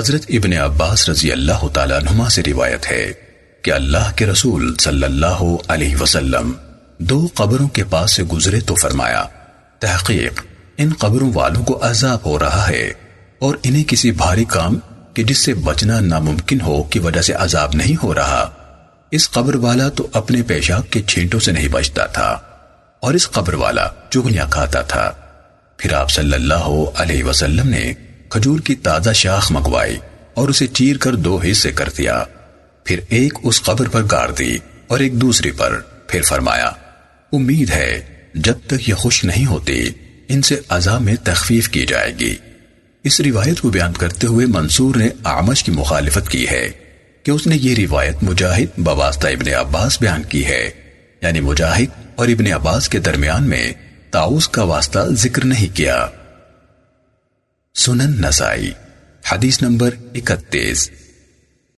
حضرت ابن عباس رضی اللہ تعالیٰ عنہما سے روایت ہے کہ اللہ کے رسول صلی اللہ علیہ وسلم دو قبروں کے پاس سے گزرے تو فرمایا، تحقیق، ان قبروں والوں کو عذاب ہو رہا ہے اور انہیں کسی بھاری کام کہ جس سے بچنا ناممکن ہو کی وجہ سے عذاب نہیں ہو رہا۔ اس قبر والا تو اپنے پیشاب کے چھینٹوں سے نہیں بچتا تھا اور اس قبر والا چگلیاں کھاتا تھا۔ پھر آپ صلی اللہ علیہ وسلم نے کھجور کی تازہ شاخ منگوائی اور اسے چیر کر دو حصے کر دیا۔ پھر ایک اس قبر پر گاڑ دی اور ایک دوسری پر پھر فرمایا، امید ہے جب تک یہ خوش نہیں ہوتی، ان سے عذاب میں تخفیف کی جائے گی۔ اس روایت کو بیان کرتے ہوئے منصور نے آمش کی مخالفت کی ہے کہ اس نے یہ روایت مجاہد بواسطہ ابن عباس بیان کی ہے۔ یعنی مجاہد اور ابن عباس کے درمیان میں تاؤس کا واسطہ ذکر